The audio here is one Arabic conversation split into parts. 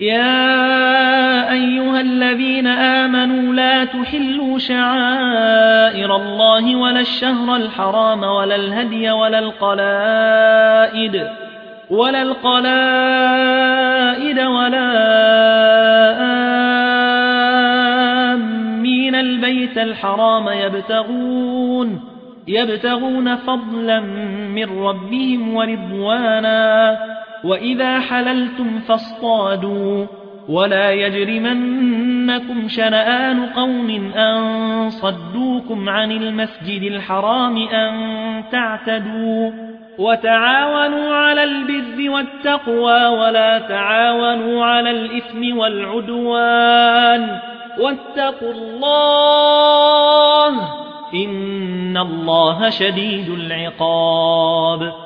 يا أيها الذين آمنوا لا تحلوا شعائر الله ولا الشهر الحرام ولا الهدي ولا القلائد ولا القلائد ولا آمين البيت الحرام يبتغون يبتغون فضلا من ربهم ورضوانا وإذا حللتم فاصطادوا ولا يجرمنكم شنآن قوم أن صدوكم عن المسجد الحرام أن تعتدوا وتعاونوا على البر والتقوى ولا تعاونوا على الإثم والعدوان واتقوا الله إن الله شديد العقاب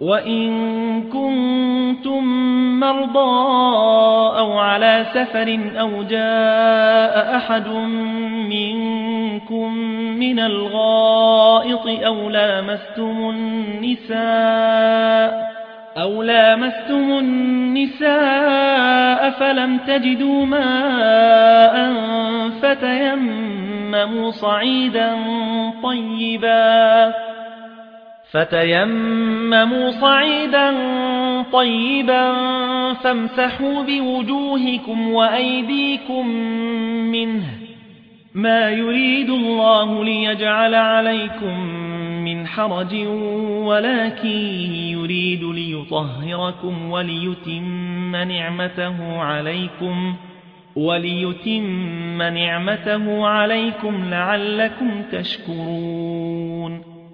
وإن كنتم مرضى أو على سفر أو جاء أحد منكم من الغائط أو لامستم النساء أو لامستم النساء فلم تجدوا ماء فتيمموا صعيدا طيبا فتيمموا صعيدا طيبا فامسحوا بوجوهكم وأيديكم منه ما يريد الله ليجعل عليكم من حرج ولكن يريد ليطهركم وليتم نعمته عليكم وليتم نعمته عليكم لعلكم تشكرون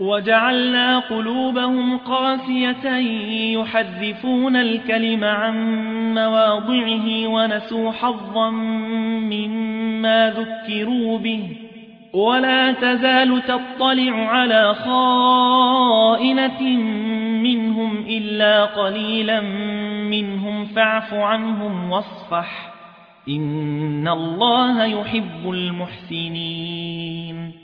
وجعلنا قلوبهم قاسية يحذفون الكلم عن مواضعه ونسوا حظا مما ذكروا به. ولا تزال تطلع على خائنة منهم إلا قليلا منهم فاعف عنهم واصفح. إن الله يحب المحسنين.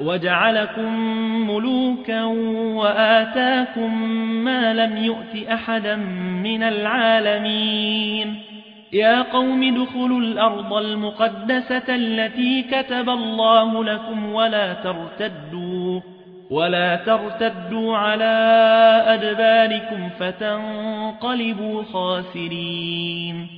وجعلكم ملوكا وآتاكم ما لم يؤت أحدا من العالمين. يا قوم ادخلوا الأرض المقدسة التي كتب الله لكم ولا ترتدوا ولا ترتدوا على أدباركم فتنقلبوا خاسرين.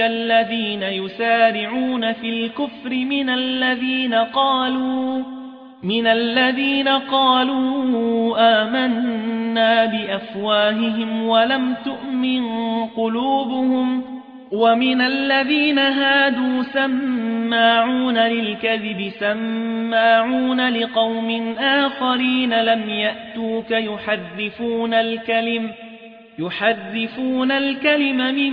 الذين يسارعون في الكفر من الذين قالوا من الذين قالوا آمنا بأفواههم ولم تؤمن قلوبهم ومن الذين هادوا سماعون للكذب سماعون لقوم آخرين لم يأتوك يحذفون الكلم يحذفون الكلم من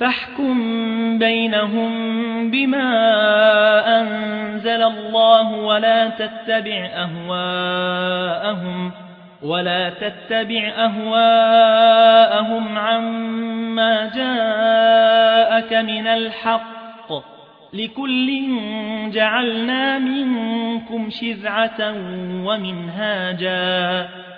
فاحكم بينهم بما أنزل الله ولا تتبع أهواءهم ولا تتبع أهواءهم عما جاءك من الحق لكل جعلنا منكم شذعة ومنهاجا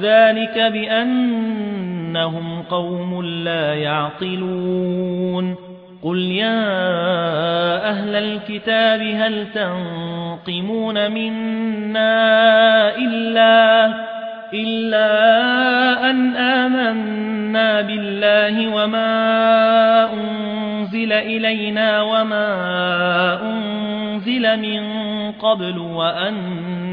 ذلك بأنهم قوم لا يعقلون. قل يا أهل الكتاب هل تنقمون منا إلا إلا أن آمنا بالله وما أنزل إلينا وما أنزل من قبل وأن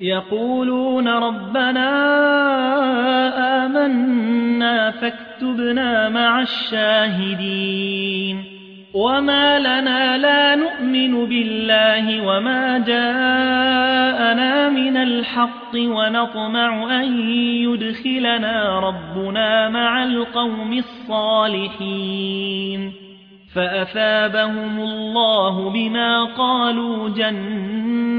يقولون ربنا آمنا فاكتبنا مع الشاهدين. وما لنا لا نؤمن بالله وما جاءنا من الحق ونطمع أن يدخلنا ربنا مع القوم الصالحين. فأثابهم الله بما قالوا جنات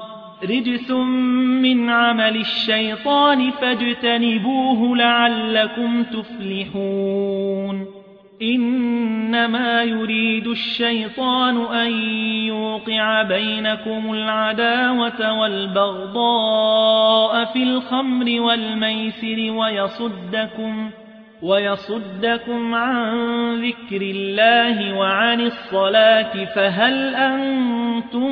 رجس من عمل الشيطان فاجتنبوه لعلكم تفلحون. إنما يريد الشيطان أن يوقع بينكم العداوة والبغضاء في الخمر والميسر ويصدكم ويصدكم عن ذكر الله وعن الصلاة فهل أنتم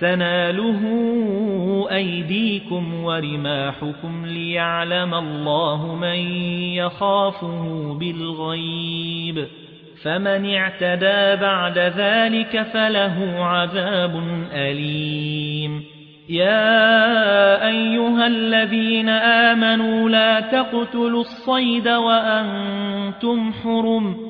تناله أيديكم ورماحكم ليعلم الله من يخافه بالغيب فمن اعتدى بعد ذلك فله عذاب أليم يا أيها الذين آمنوا لا تقتلوا الصيد وأنتم حرم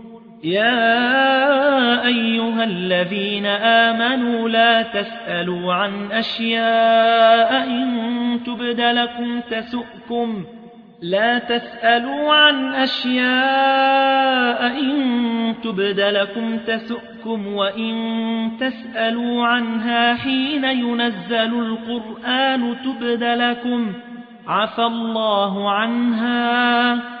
يا أيها الذين آمنوا لا تسألوا عن أشياء إن تبد لكم تسؤكم. لا تسألوا عن أشياء إن تبد لكم تسؤكم وإن تسألوا عنها حين ينزل القرآن تبد لكم. عفى الله عنها.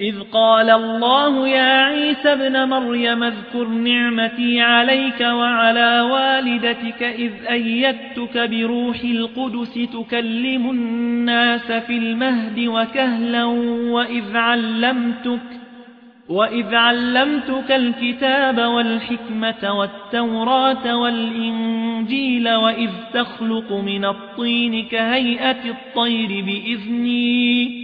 إذ قال الله يا عيسى ابن مريم اذكر نعمتي عليك وعلى والدتك إذ أيدتك بروح القدس تكلم الناس في المهد وكهلا وإذ علمتك وإذ علمتك الكتاب والحكمة والتوراة والإنجيل وإذ تخلق من الطين كهيئة الطير بإذني